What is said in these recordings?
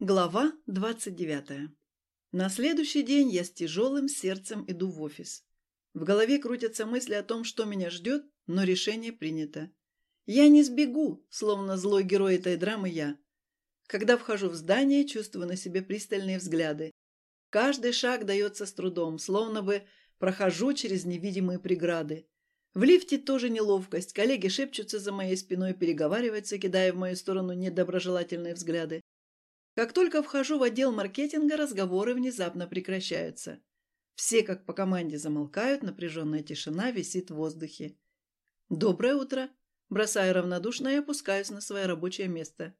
Глава двадцать девятая. На следующий день я с тяжелым сердцем иду в офис. В голове крутятся мысли о том, что меня ждет, но решение принято. Я не сбегу, словно злой герой этой драмы я. Когда вхожу в здание, чувствую на себе пристальные взгляды. Каждый шаг дается с трудом, словно бы прохожу через невидимые преграды. В лифте тоже неловкость, коллеги шепчутся за моей спиной, переговариваются, кидая в мою сторону недоброжелательные взгляды. Как только вхожу в отдел маркетинга, разговоры внезапно прекращаются. Все, как по команде, замолкают, напряженная тишина висит в воздухе. «Доброе утро!» Бросаю равнодушно и опускаюсь на свое рабочее место.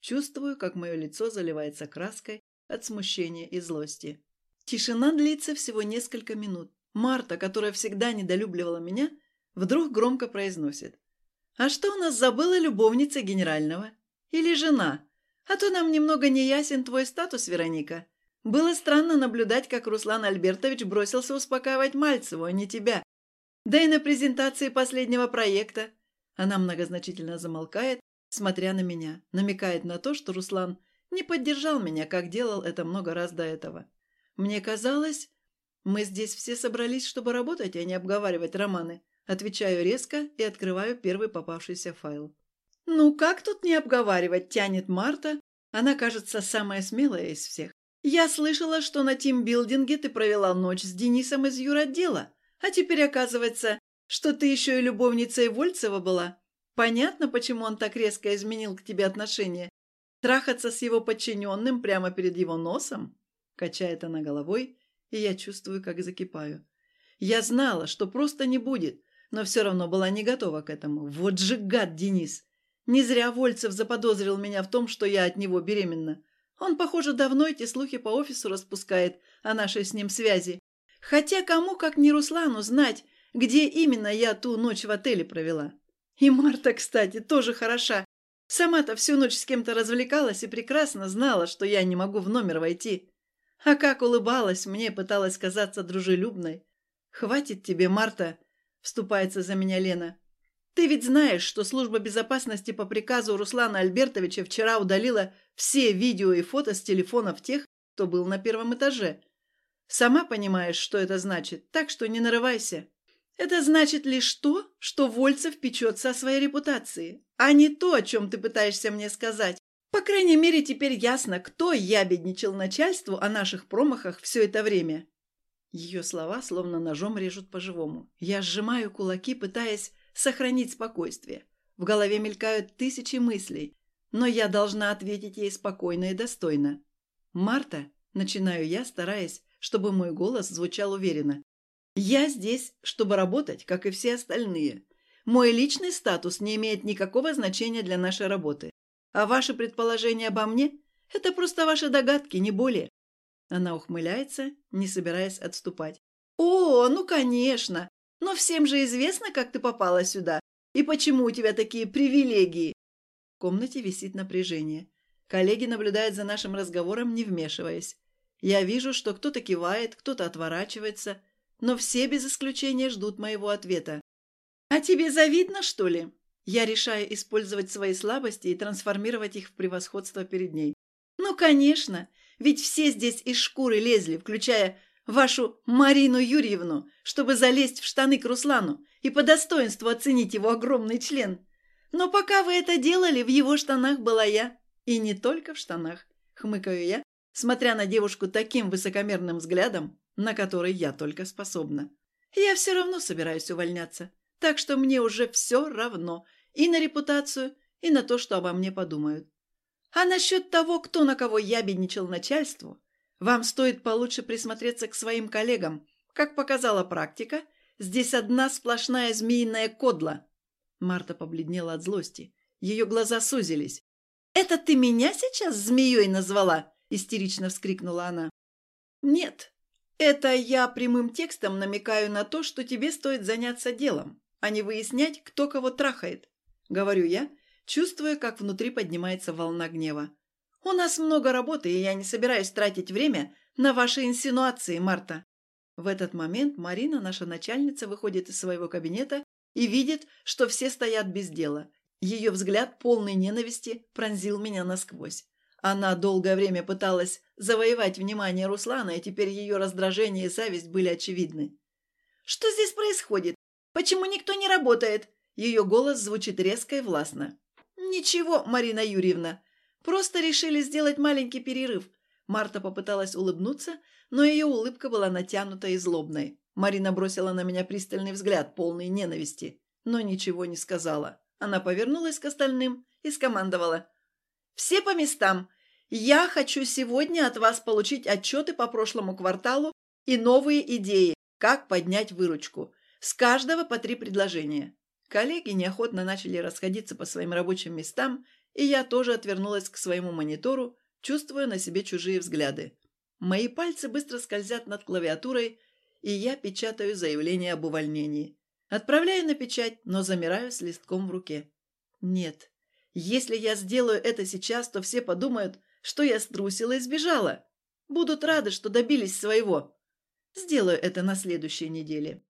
Чувствую, как мое лицо заливается краской от смущения и злости. Тишина длится всего несколько минут. Марта, которая всегда недолюбливала меня, вдруг громко произносит. «А что у нас забыла любовница генерального? Или жена?» А то нам немного не ясен твой статус, Вероника. Было странно наблюдать, как Руслан Альбертович бросился успокаивать Мальцеву, а не тебя. Да и на презентации последнего проекта. Она многозначительно замолкает, смотря на меня, намекает на то, что Руслан не поддержал меня, как делал это много раз до этого. Мне казалось, мы здесь все собрались, чтобы работать, а не обговаривать романы. Отвечаю резко и открываю первый попавшийся файл. «Ну, как тут не обговаривать?» – тянет Марта. Она, кажется, самая смелая из всех. «Я слышала, что на тимбилдинге ты провела ночь с Денисом из юротдела, а теперь оказывается, что ты еще и любовницей Вольцева была. Понятно, почему он так резко изменил к тебе отношение. Трахаться с его подчиненным прямо перед его носом?» Качает она головой, и я чувствую, как закипаю. Я знала, что просто не будет, но все равно была не готова к этому. Вот же гад Денис! Не зря Вольцев заподозрил меня в том, что я от него беременна. Он, похоже, давно эти слухи по офису распускает о нашей с ним связи. Хотя кому, как не Руслану, знать, где именно я ту ночь в отеле провела. И Марта, кстати, тоже хороша. Сама-то всю ночь с кем-то развлекалась и прекрасно знала, что я не могу в номер войти. А как улыбалась мне, пыталась казаться дружелюбной. «Хватит тебе, Марта!» – вступается за меня Лена. Ты ведь знаешь, что служба безопасности по приказу Руслана Альбертовича вчера удалила все видео и фото с телефонов тех, кто был на первом этаже. Сама понимаешь, что это значит, так что не нарывайся. Это значит лишь то, что Вольцев печется о своей репутации, а не то, о чем ты пытаешься мне сказать. По крайней мере, теперь ясно, кто ябедничал начальству о наших промахах все это время. Ее слова словно ножом режут по-живому. Я сжимаю кулаки, пытаясь сохранить спокойствие. В голове мелькают тысячи мыслей, но я должна ответить ей спокойно и достойно. «Марта», — начинаю я, стараясь, чтобы мой голос звучал уверенно, «я здесь, чтобы работать, как и все остальные. Мой личный статус не имеет никакого значения для нашей работы. А ваши предположения обо мне — это просто ваши догадки, не более». Она ухмыляется, не собираясь отступать. «О, ну конечно! Но всем же известно, как ты попала сюда и почему у тебя такие привилегии. В комнате висит напряжение. Коллеги наблюдают за нашим разговором, не вмешиваясь. Я вижу, что кто-то кивает, кто-то отворачивается, но все без исключения ждут моего ответа. «А тебе завидно, что ли?» Я решаю использовать свои слабости и трансформировать их в превосходство перед ней. «Ну, конечно, ведь все здесь из шкуры лезли, включая вашу Марину Юрьевну, чтобы залезть в штаны к Руслану и по достоинству оценить его огромный член. Но пока вы это делали, в его штанах была я. И не только в штанах, хмыкаю я, смотря на девушку таким высокомерным взглядом, на который я только способна. Я все равно собираюсь увольняться, так что мне уже все равно и на репутацию, и на то, что обо мне подумают. А насчет того, кто на кого ябедничал начальству, вам стоит получше присмотреться к своим коллегам. Как показала практика, здесь одна сплошная змеиная кодла». Марта побледнела от злости. Ее глаза сузились. «Это ты меня сейчас змеей назвала?» – истерично вскрикнула она. «Нет, это я прямым текстом намекаю на то, что тебе стоит заняться делом, а не выяснять, кто кого трахает», – говорю я, чувствуя, как внутри поднимается волна гнева. «У нас много работы, и я не собираюсь тратить время на ваши инсинуации, Марта». В этот момент Марина, наша начальница, выходит из своего кабинета и видит, что все стоят без дела. Ее взгляд, полный ненависти, пронзил меня насквозь. Она долгое время пыталась завоевать внимание Руслана, и теперь ее раздражение и зависть были очевидны. «Что здесь происходит? Почему никто не работает?» Ее голос звучит резко и властно. «Ничего, Марина Юрьевна. Просто решили сделать маленький перерыв». Марта попыталась улыбнуться, но ее улыбка была натянутой и злобной. Марина бросила на меня пристальный взгляд, полный ненависти, но ничего не сказала. Она повернулась к остальным и скомандовала. «Все по местам. Я хочу сегодня от вас получить отчеты по прошлому кварталу и новые идеи, как поднять выручку. С каждого по три предложения». Коллеги неохотно начали расходиться по своим рабочим местам, и я тоже отвернулась к своему монитору, чувствуя на себе чужие взгляды. Мои пальцы быстро скользят над клавиатурой, и я печатаю заявление об увольнении. Отправляю на печать, но замираю с листком в руке. Нет, если я сделаю это сейчас, то все подумают, что я струсила и сбежала. Будут рады, что добились своего. Сделаю это на следующей неделе.